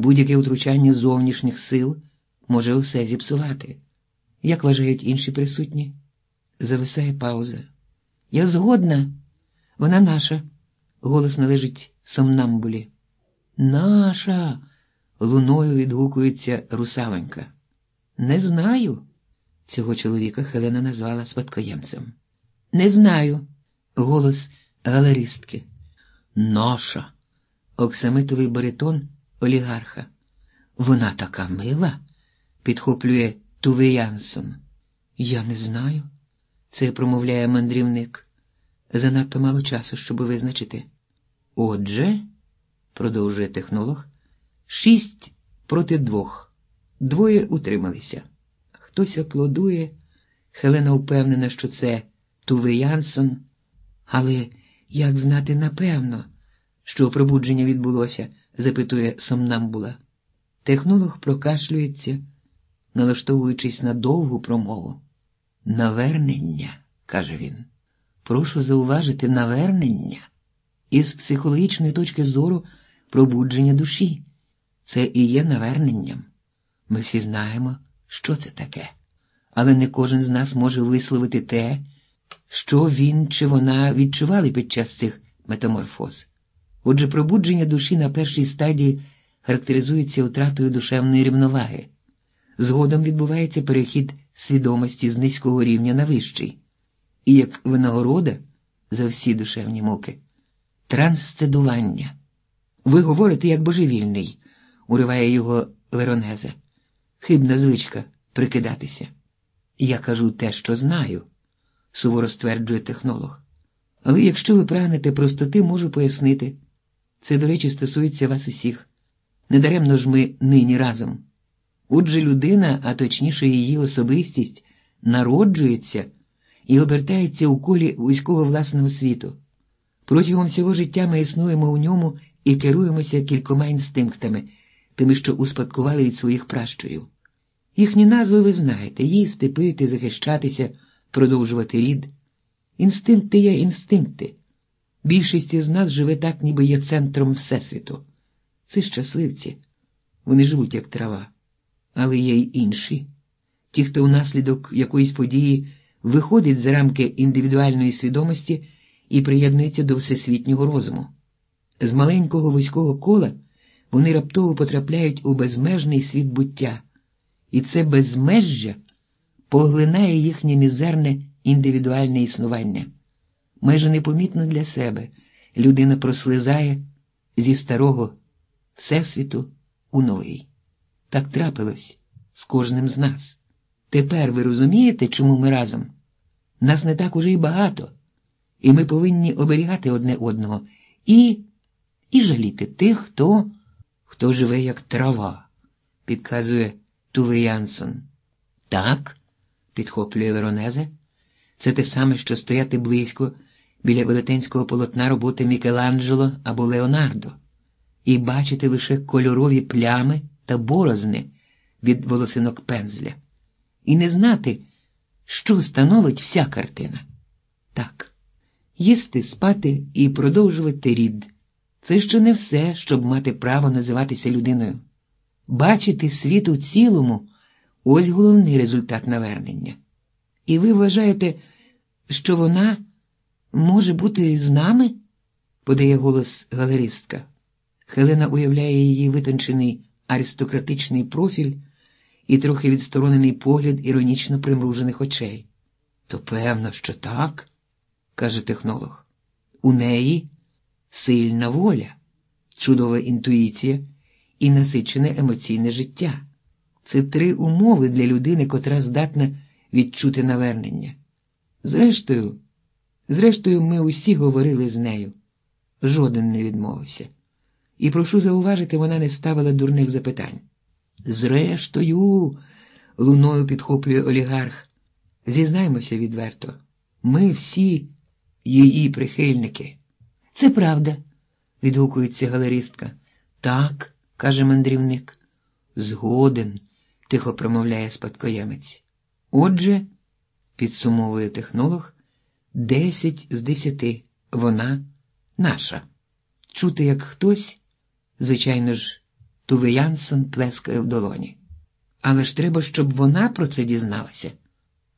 Будь-яке втручання зовнішніх сил може усе зіпсувати. Як вважають інші присутні? Зависає пауза. Я згодна, вона наша. Голос належить сомнамбулі. Наша. луною відгукується русаленька. Не знаю. Цього чоловіка Хелена назвала спадкоємцем. Не знаю. Голос галеристки. Наша. Оксамитовий баритон олігарха. Вона така мила, підхоплює Туве Янсон. Я не знаю. Це промовляє мандрівник. Занадто мало часу, щоб визначити. Отже, продовжує технолог, шість проти двох. Двоє утрималися. Хтось аплодує. Хелена впевнена, що це Туве Янсон, але як знати напевно, що пробудження відбулося, запитує Сомнамбула. Технолог прокашлюється, налаштовуючись на довгу промову. Навернення, каже він. Прошу зауважити навернення із психологічної точки зору пробудження душі. Це і є наверненням. Ми всі знаємо, що це таке, але не кожен з нас може висловити те, що він чи вона відчували під час цих метаморфоз. Отже, пробудження душі на першій стадії характеризується втратою душевної рівноваги. Згодом відбувається перехід свідомості з низького рівня на вищий, і як винагорода за всі душевні муки трансцедування. Ви говорите як божевільний, уриває його Веронезе. Хибна звичка прикидатися. Я кажу те, що знаю, суворо стверджує технолог. Але якщо ви прагнете простоти, можу пояснити. Це, до речі, стосується вас усіх. Недаремно ж ми нині разом. Отже, людина, а точніше її особистість, народжується і обертається у колі вузького власного світу. Протягом цього життя ми існуємо у ньому і керуємося кількома інстинктами, тими, що успадкували від своїх пращурів. Їхні назви ви знаєте їсти, пити, захищатися, продовжувати рід. Інстинкти є інстинкти. Більшість із нас живе так, ніби є центром Всесвіту. Це щасливці, вони живуть як трава, але є й інші. Ті, хто внаслідок якоїсь події виходить за рамки індивідуальної свідомості і приєднується до всесвітнього розуму. З маленького вузького кола вони раптово потрапляють у безмежний світ буття, і це безмежжя поглинає їхнє мізерне індивідуальне існування. Майже непомітно для себе людина прослизає зі старого Всесвіту у новий. Так трапилось з кожним з нас. Тепер ви розумієте, чому ми разом? Нас не так уже й багато, і ми повинні оберігати одне одного і і жаліти тих, хто хто живе як трава, підказує Туве Янсон. Так, підхоплює Веронезе, це те саме, що стояти близько біля велетенського полотна роботи Мікеланджело або Леонардо, і бачити лише кольорові плями та борозни від волосинок пензля, і не знати, що становить вся картина. Так, їсти, спати і продовжувати рід. Це ще не все, щоб мати право називатися людиною. Бачити світ у цілому ось головний результат навернення. І ви вважаєте, що вона може бути з нами? подає голос галеристка. Хелена уявляє її витончений аристократичний профіль і трохи відсторонений погляд іронічно примружених очей. То певно, що так, каже технолог. У неї сильна воля, чудова інтуїція і насичене емоційне життя. Це три умови для людини, котра здатна відчути навернення. Зрештою, зрештою, ми усі говорили з нею. Жоден не відмовився. І прошу зауважити, вона не ставила дурних запитань. Зрештою, луною підхоплює олігарх. Зізнаймося відверто, ми всі її прихильники. Це правда, відгукується галеристка. Так, каже мандрівник. Згоден, тихо промовляє спадкоємець. Отже, підсумовує технолог, десять з десяти вона наша. Чути, як хтось, звичайно ж, Туве Янсон плескає в долоні. Але ж треба, щоб вона про це дізналася.